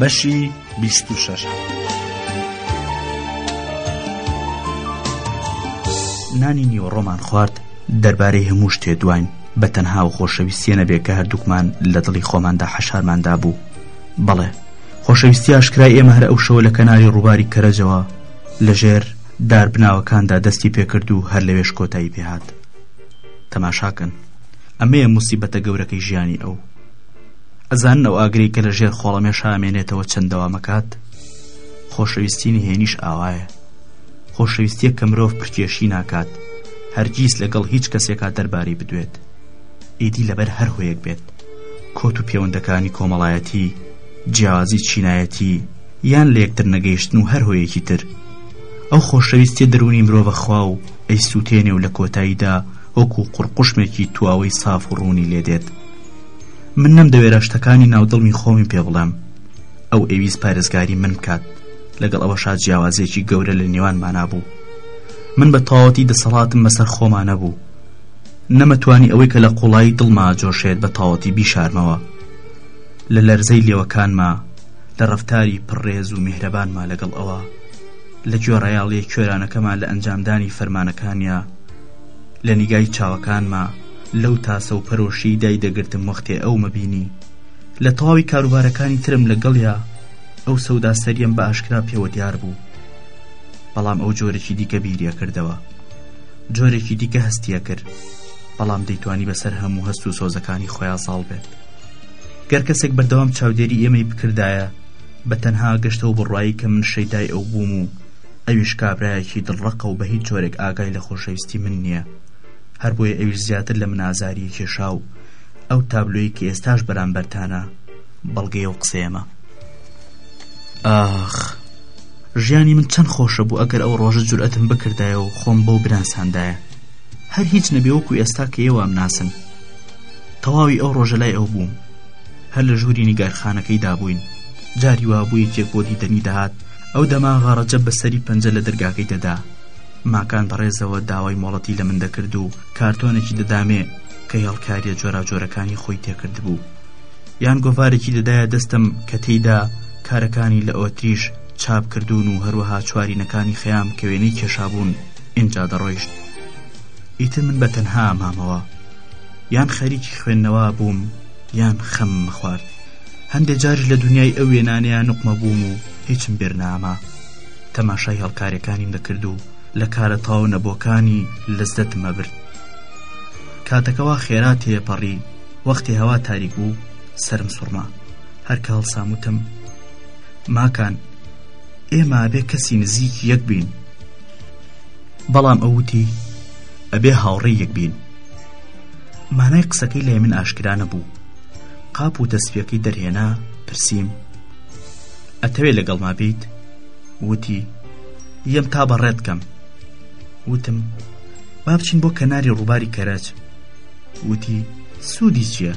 بەشی بیست و شەش. نانی نیوەڕۆمان خوارد دەربارەی هەموو شتێ دواین بە تەنها و خۆشەویستیە نەبێ کە هەردووکمان لە دڵی خۆماندا حەشارماندا بوو بەڵێ خۆشەویستی ئاشکرای ئێمە هەر ئەو شەوە لە کەناری ڕووباری کەرەجەوە لەژێر دار بناوەکاندا دەستی پێکرد و هەر لەوێش کۆتایی پێهات تەماشاکەن ئەمەیە موسیبەتە گەورەکەی ژیانی ئەو ئەزانن ئەو ئاگری کە لە ژێر خۆڵەمێش ئامێنێتەوە چەند دەوامەکات خۆشەویستی نهێنیش ئاوایە خۆشەویستیە کە مرۆڤ پرکێشی ناکات هەرگیز لەگەڵ هیچ کەسێکا دەرباری بدوێت ئیدی لەبەر هەر هۆیەک بێت کۆت و پەیوەندەکانی کۆمەڵایەتی جیازی چینایەتی یان لێکتر نەگەیشتن و هەر هۆیەکی تر ئەو خۆشەویستی دەرونی مرۆڤە خوا و ئەی سووتێنێ و لە کۆتاییدا وەکو قڕقشمێکی تواوەی ساف و ڕوونی لێدێت من نەمدەوێرا شتەکانی ناو دڵمی خۆمی پێ بڵێم ئەو ئەویست پارێزگاری من بکات لەگەڵ ئەوە شاد جیاوازێکی گەورە لە نێوانمانا بوو من بە تەواوەتی دەسەڵاتم بەسەر خۆمانە بوو نەمەتوانی ئەوەی کە لە قوڵایی دڵما جۆشێت بە تەواوەتی بیشارمەوە لە لەرزەی لێوەکانما لە ڕفتاری پڕێز و میهرەبانما لەگەڵ ئەوە لە گوێڕایاڵیە کوێرانەکەمان لە ئەنجامدانی فەرمانەکانیا لە نیگای چاوەکانما لەو تاسە و پەرۆشیی دای دەگرتم وەختێ ئەومە بینی لە تەواوی کاروبارەکانی ترم لە گەڵیا ئەو سەودا سەریەم بە ئاشکرا پێوە دیار بوو بەڵام ئەو جۆرەی دیکە بیریە کردەوە جۆرێکی دیکە هەستیە کرد بەڵام دەیتوانی بەسەر هەموو هەست و سۆزەکانی خۆیان ساڵ بێت گەر کەسێک بەردەوام چاودێری ئێمەی بکردایە بە تەنها گەشتە و بڕایی کە من شەیدای ئەو بووم و ئەویش کابراایەکی دڵڕقە و بە هیچ جۆرێک ئاگای لە خۆشەویستی من نییە هەر بۆیە ئەویش زیاتر لە من ئازاری کێشا و ئەو تابلۆی کە ئێستاش بەرامبەرتانە بەڵگەی ئەو قسەیەمە ئاخ ژیانی من چەند خۆشە بوو ئەگەر ئەو ڕۆژە جورئەتم بکردایە و خۆم بەو بناساندایە هەر هیچ نەبێ وەکو ئێستا کە ئێوام ناسن تەواوی ئەو ڕۆژە لای ئەو بووم هەر لە ژووری نیگارخانەکەی دابووین جاری وابووی جێک بۆ دیدەنی دەهات ئەو دەما غەڕەجە بەسەری پەنجە لە دەرگاکەی دەدا ماکان بەڕێزەوە داوای مۆڵەتی لە من دەکرد و کارتۆنێکی دەدامێ کە هێڵکارییە جۆراوجۆرەکانی خۆی تێکردبوو یان گۆڤارێکی دەدایە دەستم کە تێیدا کارەکانی لە ئۆتریش چاپ کردوون و هەروەها چوارینەکانی خەیام کە وێنەی کێشابوون ئینجا دەڕۆیشت ئیتر من بە تەنها مامەوە یان خەریکی خوێندنەوە بووم یان خەم مەخوارد هەندێک جارش لە دنیای ئەو وێنانەیە نقمە بووم و هیچم بێرنامە تەماشای هەڵکارێکانیم دەکرد و لە کارە تاو نەبووەکانی لەزەتم ئەبرد کاتەکە وا خێرا تێپەڕی وەختی هەوا تاریک بوو سرم سوڕما هەرکە هەڵساموتم ماکان ئێمە بێ کەسی نزیکی یەک بین بەڵام ئەوتی ئەبێ هاوڕێ یەک بین مانای قسەکەی لای من ئاشکرانە بوو قاپ و تەسفەکەی دەرهێنا پرسییم ئەتەوێ لەگەڵما بیت؟ وتی، یەم تا بەڕێت کەم. وتم، با بچین بۆ کەناری ڕووباری کەرەج. وتی، سوودی چییە؟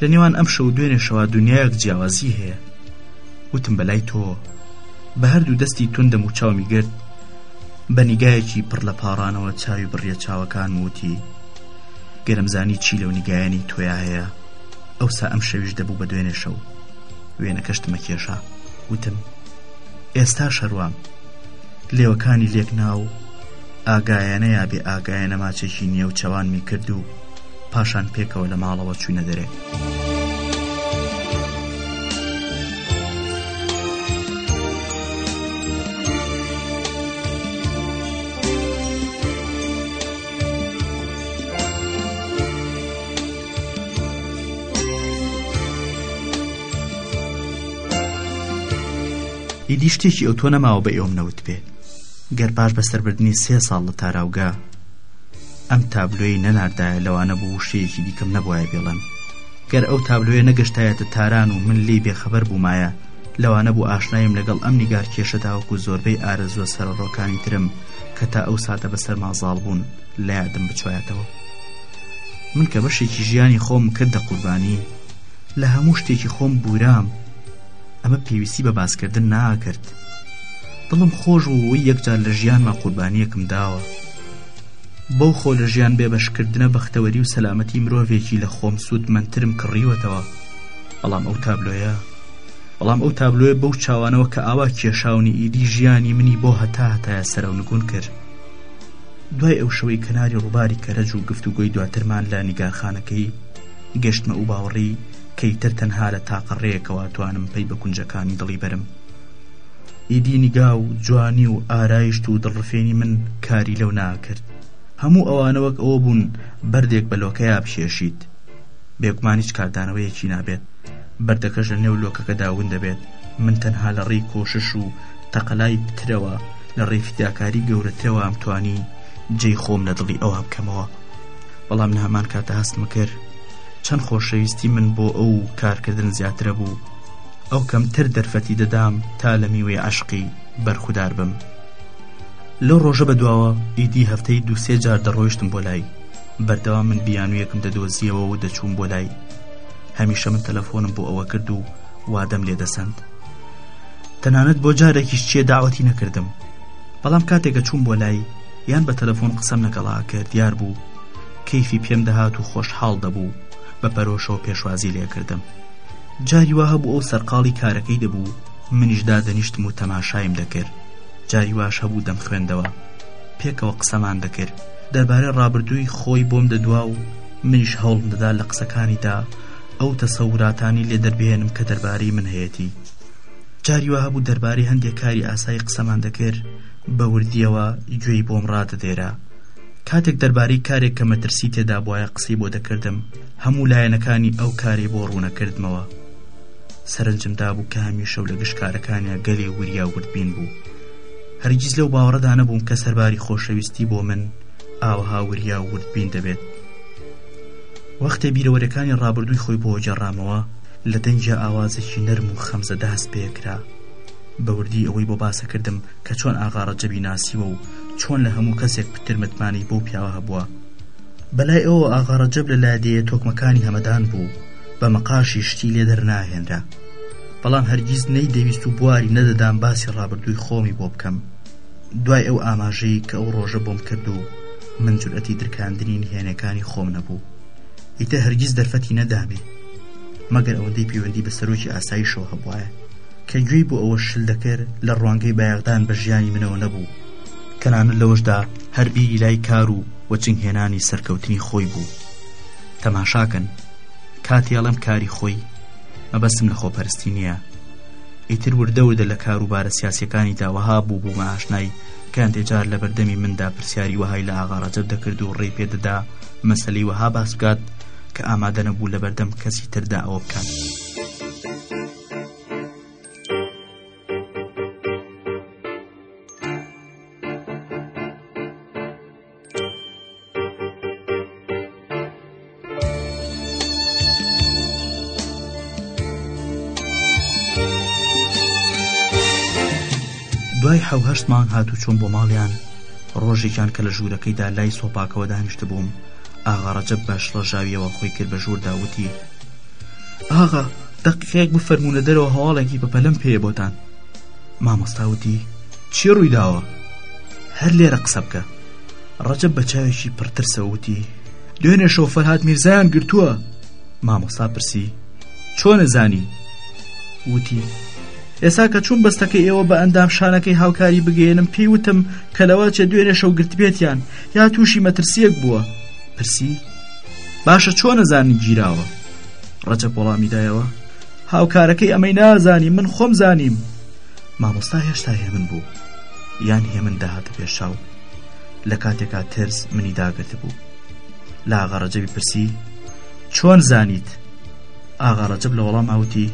لە نێوان ئەم شەو و دوێنێ شەوا دنیایەک جیاوازی هەیە. وتم، بەلای تۆ. بە هەردوو دەستی توندم و چاومی گرت، بە نیگایەکی پڕ لە پاڕانەوە چاوی بڕیە چاوەکانم و وتی، گەرم زانی چی لەو نیگایەنی تۆیا هەیە، ئەوسا ئەم شەویش دەبوو بە دوێنێ شەو. وێنەکە شتمە کێشا وتم ئێستا شەروام لێوەکانی لێک ناو ئاگایەنە یا بێ ئاگایەنە ماچێکی نییە و چاوانمی کرد و پاشان پێکەوە لە ماڵەوە چوینە دەرێ. ئیدی شتێکی ئەوتۆ نەماوە بە ئێوەم نەوت پێ گەر پاش بەسەربردنی سێ ساڵ لە تاراوگە ئەم تابلۆی نەناردایە لەوانە بۆ وشەیەکی دیکەم نەبواە بێڵم گەر ئەو تابلۆیە نەگەشتایەتە تاران و من لی بێخەبەر بوومایە لەوانە بوو ئاشنایم لەگەڵ ئەم نیگار کێشە تاوەکو زۆربەی ئارەزوە سەرڕۆکانی ترم کە تا ئەو ساتە بەسەر مازاڵ بوون لە یادم بچوایەتەوە من کە بەشێکی ژیانی خۆم کردە قوربانی لە هەموو شتێکی خۆم بورام ئەمە پێویستی بە باسکردن ناکرد دڵم خۆش بووەوەی یەکجار لە ژیانما قوربانیەکم داوە بەو خۆ لە ژیان بێبەشکردنە بەختەوەری و سەلامەتی مرۆڤێکی لە خۆم سوودمەندترم کڕیوەتەوە بەڵام ئەو تابلۆیە بەڵام ئەو تابلۆێ بەو چاوانەوە کە ئاوا کێشاونی ئیدی ژیانی منی بۆ هەتا هەتایە سەرەونگون کرد دوای ئەو شەوەی کەناری ڕوباری کەرەج و گفتوگۆی دواترمان لە نیگارخانەکەی گەشتمە ئو باوڕی کەی تر تەنها لە تاقە ڕێیەکەوە توانم پەی بە کونجەکانی دڵی بەرم ئیدی نیگا و جوانی و ئارایشت و دڵڕفێنی من کاری لەو ناکرد هەموو ئەوانە وەک ئەوە بوون بەردێک بە لۆکەیا بکێشیت بێگومان هیچ کاردانەوەیەکی نابێت بەردەکەش لە نێو لۆکەکەدا ون دەبێت من تەنها لە ڕێی کۆشش و تەقەلای پترەوە لە ڕێی فیداکاری گەورەترەوە ئەمتوانی جێی خۆم لە دڵی ئەوها بکەمەوە بەڵام لە هەمان کاتە هەستمە کرد چەند خۆشەویستی من بۆ ئەو کارکردن زیاترە بوو ئەو کەمتر دەرفەتی دەدام تا لە میوەی عشقی بەرخودار بم لەو ڕۆژە بە دواوە ئیدی هەفتەی دووسێ جار دەڕۆیشتم بۆ لای بەردەوام من بیانویەکم دەدۆزیەوە و دەچووم بۆ لای هەمیشە من تەلەفۆنم بۆ ئەوە کرد و وادەم لێ دەسەند تەنانەت بۆ جارێکیش چیە داوەتی نەکردم بەڵام کاتێکە چوون بۆ لای یان بە تەلەفۆن قسەم لەگەڵا کرد دیار بوو کەیفی پێم دەهات و خۆشحاڵ دەبوو بە پەرۆشەوە پێشوازی لێکردم جاری وا هەبوو ئەو سەرقاڵی کارەکەی دەبوو منیش دادەنیشتم و تەماشایم دەکرد جاری واش هەبوو دەم خوێندەوە پێکەوە قسەمان دەکرد دەربارە ڕابردووی خۆی بۆم دەدوا و منیش هەوڵم دەدا لە قسەکانیدا ئەو تەسەوراتانی لێ دەربێنم کە دەربارەی من هەیەتی جاری وا هەبوو دەربارەی هەندێک کاری ئاسایی قسەمان دەکرد بە وردیەوە گوێی بۆم ڕادەدێرا کاتێک دەربارەی کارێک کە مەترسی تێدا بواە قسەی بۆ دەکردم هەموو لایەنەکانی ئەو کاری بۆ ڕوونەکردمەوە سەرنجم دابوو کە هەمیشە و لە گشتکارەکانیان گەلێ وریا وردبین بوو هەرگیز لەو باوەڕدا نەبووم کە سەرباری خۆشەویستی بۆ من ئاوها وریا وردبین دەبێت وەختێ بیرەوەرەکانی ڕابردووی خۆی بۆ جێڕامەوە لە دەنگیا ئاوازێکی نەرم و خەمزەداس پێ کرا. بە وردی ئەوەی بۆ باسە کردم کە چۆن ئاغا ڕەجەبی ناسیوە و چۆن لە هەموو کەسێک پتر متمانەی بەو پیاوە هەبووە. بە لای ئەوەوە ئاغا ڕەجەب لە لادێیە تۆکمەکانی هەمەدان بوو، بە مەقاشی شتی لێ دەرناهێنرا. بەڵام هەرگیز نەیدەویست و بواری نەدەدام باسی ڕابردووی خۆمی بۆ بکەم. دوای ئەو ئاماژەی کە ئەو ڕۆژە بۆم کرد و من جورئەتی درکاندنی نهێنێکانی خۆم نەبوو. ئیتر هەرگیز دەرفەتی نەدامێ. مەگەر ئەوەندەی پەیوەندی بە سەرۆکی ئاسایشەوە هەبوایە کە گوێی بۆ ئەوە شل دەکرد لە ڕوانگەی بایەخدان بە ژیانی منەوە نەبوو تەنانەت لەوەشدا هەر بیری لای کار و وەچنگهێنانی سەرکەوتنی خۆی بوو تەماشاکەن کاتی ئەڵم کاری خۆی مەبەستم لە خۆپەرستی نییە ئیتر وردە وردە لە کاروبارە سیاسەکانی داوەها بوو بوو ماشنای کەندێجار لە بەردەمی مندا پرسیاری وەهای لە ئاغاڕەجەب دەکرد و ڕێ پێدەدا مەسلی وەها باس بکات کە ئامادە نەبوو لەبەردەم کەسی تردا ئەوە بکات. دوای حەو هەشت مانگ هاتوچۆم بۆ ماڵیان ڕۆژێکیان کە لە ژوورەکەیدا لای سۆپاکەوە دانیشتبووم ئاغا ڕەجەب بە شڵەژاویەوە خۆی کرد بە ژووردا وتی ئاغا دەقیقێک بفەرمونە دەرەوە هەواڵێکی بەپەلم پێ بۆتان مامۆستاوتی چی ڕوویداوە هەر لێرە قسە بکە ڕەجەب بە چاوێکی پڕترسەوتی دوێنێ شۆفەر هات میرزایان گرتووە مامۆستا پرسی چۆنە زانی وتی ئێسا کە چوون بەستەکە ئێوە بە ئەندام شانەکەی هاوکاری بگەێنم پێی وتم کە لەواچە دوێنێ شەو گرتبێتیان یا تووشی مەترسیەک بووە پرسی باشە چۆن نەزانی گیراوە ڕەجە وەڵامی دایەوە هاوکارەکەی ئەمەی نازانی من خۆم زانیم مامۆستا هێشتا هێمن بوو یان هێمن داهاتە پێشاو لە کاتێکا ترس منی داگرت بوو لا غەڕەجەبی پرسی چۆن زانیت ئاغاڕەجب لە وەڵام هاوتی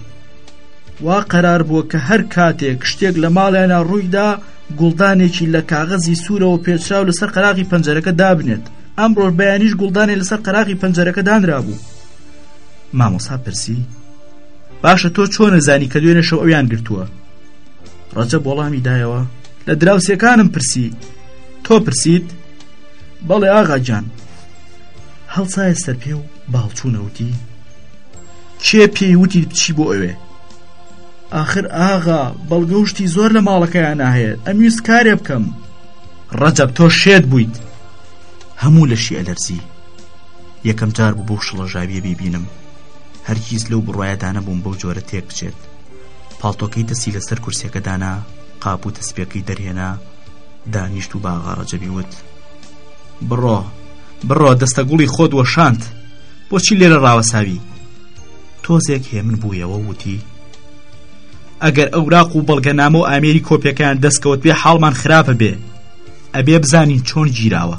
وا قەرار بووە کە هەر کاتێک شتێک لە ماڵیانە ڕوویدا گوڵدانێکی لە کاغەزی سوورەوە پێچراو لەسەر قەراغی پەنجەرەکە دابنێت ئەمڕۆ بەیانیش گوڵدانێ لەسەر قەراغی پەنجەرەکە دانرابوو مامۆسا پرسی باشە تۆ چۆن نەزانی کە دوێنێ شەو ئەویان گرتووە ڕەجە بۆڵامی دایەوە لە دراوسەکانم پرسی تۆ پرسیت بەڵێ ئاغاجان هەڵسایە سەر پێ و باڵچوونەوتی کێ پێی وتی بچی بۆ ئەوێ ئاخر ئاغا بەڵگە و شتی زۆر لە ماڵەکەیانە هەیە ئەمویست کارێ بکەم ڕەجەب تۆ شێت بوویت هەموو لە شیە لەرزی یەکەم جار بوو بۆ شڵەژاویە بیبینم هەرگیز لەو بڕایەدانە بووم بەو جۆرە تێک بچێت پاڵتۆکەی دەستی لەسەر کورسەکە دانا قاپ و تەسپێکی دەرهێنا دانیشت و باغاڕەجەبی وت بڕۆ بڕۆ دەستە گوڵی خۆت وەشاند بۆچی لێرە ڕاوەساوی تۆزێک هێمن بوویەوە وتی ئەگەر ئەوراق و بەڵگەنامە و ئامێری کۆپیەکان دەستکەوت بێ حاڵمان خراپە بێ ئەبێ بزانین چۆن گیراوە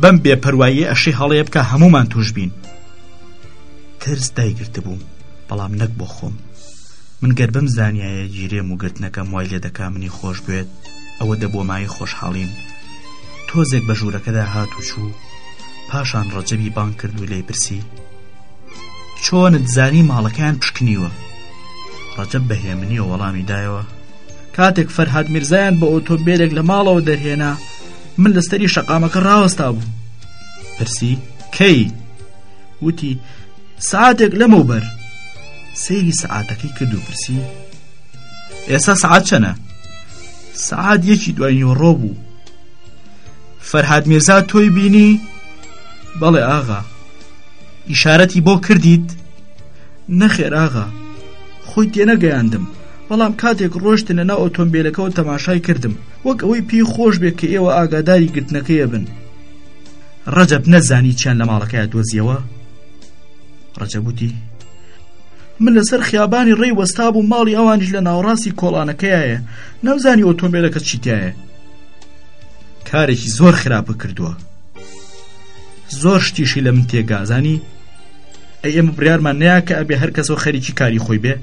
بەم بێ پەرواییە ئەشی هەڵەیە بکە هەمومان توش بین ترس دایگرت بووم بەڵام نەک بۆ خۆم من گەر بم زانایە گیرێم و گرتنەکەم وای لێ دەکا منی خۆش بێت ئەوە دەبۆمایی خۆشحاڵیم تۆزێک بە ژوورەکەدا هات و چوو پاشان ڕەجەبی بانگ کرد و لێ پرسی چۆنت زانی ماڵەکەیان پشکنیوە ڕەجەب بە هێمنیە وەڵامی دایەوە کاتێک فەرهاد میرزایان بە ئۆتۆبێلێک لە ماڵەوە دەرهێنا من لەستەری شەقامەکە ڕاوەستا بوو پرسی کەی وتی سعاتێک لەمە بەر سەیری سعاتەکەی کرد و پرسی ئێستا سعات چەنە سعات یەکی دوای نیوەڕۆ بوو فەرهاد میرزا تۆی بینی بەڵێ ئاغا ئیشارەتی بۆ کردیت نەخێر ئاغا خۆی تێنەگەیاندم بەڵام کاتێک ڕۆشتنە ناو ئۆتۆمبیلەکەەوە تەماشای کردم وەک ئەوەی پێی خۆش بێت کە ئێوە ئاگاداری گرتنەکەیە بن ڕەجەب نەزانی چیان لە ماڵەکەی دۆزیەوە ڕەجەبوتی من لەسەر خیابانی ڕێی وەستا بوو ماڵی ئەوانیش لە ناوەڕاستی کۆڵانەکەیە نەمزانی ئۆتۆمبیلەکە چیتایە کارێکی زۆر خراپە کردووە زۆر شتیشی لە من تێگازانی ئەی ئێمە بڕارمان نیا کە ئەبێ هەر کەسەوە خەریکی کاری خۆی بێ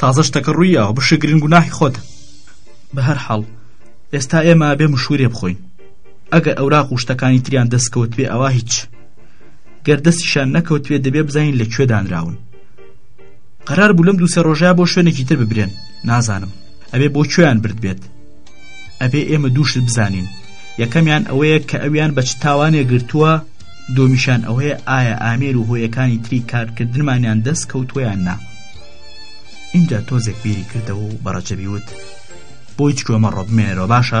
تازە شتەکە ڕوویەوە بشگرن گوناهی خۆت بە هەر حاڵ ئێستا ئێمە بێ مشورێ بخۆین ئەگەر ئەوراق و شتەکانی تریان دەستکەوت بێ ئەوە هیچ گەردەستیشان نەکەوت بێ دەبێ بزانین لە کوێ دانراون قرار بوو لەم دووسێ ڕۆژە بۆ شوێنێکی تر ببرێن نازانم ئەبێ بۆ کوێیان برد بێت ئەبێ ئێمە دوو شت بزانین یەکەمیان ئەوەیە کە ئەویان بە چ تاوانێ گرتووە دۆمیشان ئەوەیە ئایا ئامێر و هۆیەکانی تری کارکردنمانیان دەست کەوتویان نا اینجا تۆزێک بیری کردەوە و بەڕەجەبی وت بۆ هیچ کوێمە ڕۆبمێنەرەوە باشە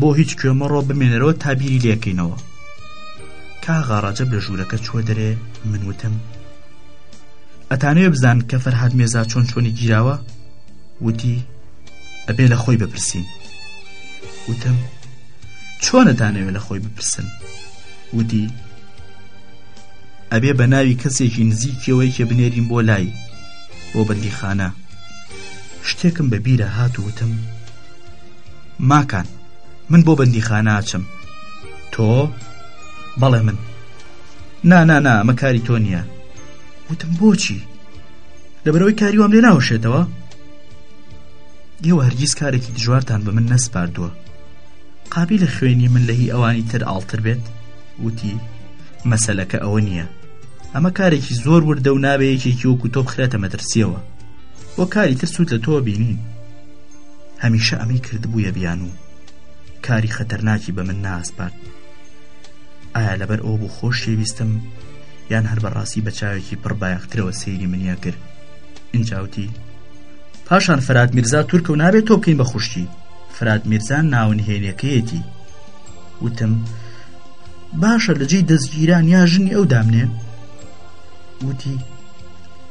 بۆ هیچ کوێمە ڕۆ بمێنەرەوە تا بیری لێکەینەوە کاغاڕەجەب لە ژوورەکە چوە دەرێ من وتم ئەتانەوێ بزان کە فەرهاد مێزا چۆن چۆنی گیراوە وتی ئەبێ لە خۆی بپرسین وتم چۆنە دانەوێ لە خۆی بپرسن وتی ئەبێ بە ناوی کەسێکی نزیکیەوەی کە بنێرین بۆ لای بۆ بەندیخانە شتێکم بە بیرە هات وتم ماکان من بۆ بەندیخاناچم تۆ بەڵێ من نا نا نا مەکاری تۆ نییە وتم بۆچی لەبەرەوەی کاری وام لێ ناوشێتەوە ئێوە هەرگیز کارێکی دژوارتان بە من نەسپاردووە قابی لە خوێنی من لە هی ئەوانی تر ئاڵتر بێت وتی مەسلەکە ئەوە نییە ئەمە کارێکی زۆر وردە و نابێ یەکێکی وەکو تۆ بخرێتە مەترسیەوە بۆ کاری تر سوود لە تۆ بینین هەمیشە ئەمەی کردبووە بیان و کاری خەتەرناکی بە من ناسپارد ئایا لەبەر ئەو بوو خۆش شێویستم یان هەر بەڕاستی بە چاوێکی پڕ بایەخترەوە سەیری منیە کرد ئینجاوتی پاشان فرات میرزا تورکە و نابێت تۆ بکەین بە خوشکی فرات میرزا ناونهێنەکەیەتی وتم باشە لە جێی دەستگیران یا ژنی ئەو دامنێن وتی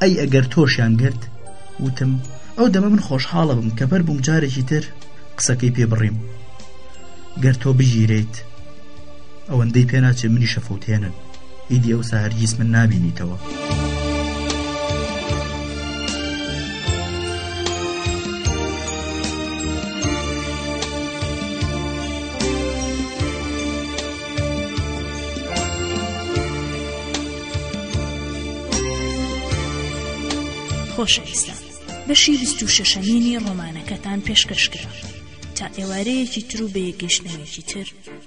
ئەی ئەگەر تۆشیان گرت وتم ئەو دەمە من خۆشحاڵە بم کە بەر بووم جارێکی تر قسەکەی پێ بڕیم گەر تۆ بگیرێیت ئەوەندەی پێناچێ منی شەفوتێنن ئیدی ئەوسا هەرگیز من نابینیتەوە. خۆشەویستان بەشی بیست و شەشەمینی ڕۆمانەکەتان پێشکەشکرا تا ئێوارەیەکی تر و بە یەگەشتنەوەیەکی تر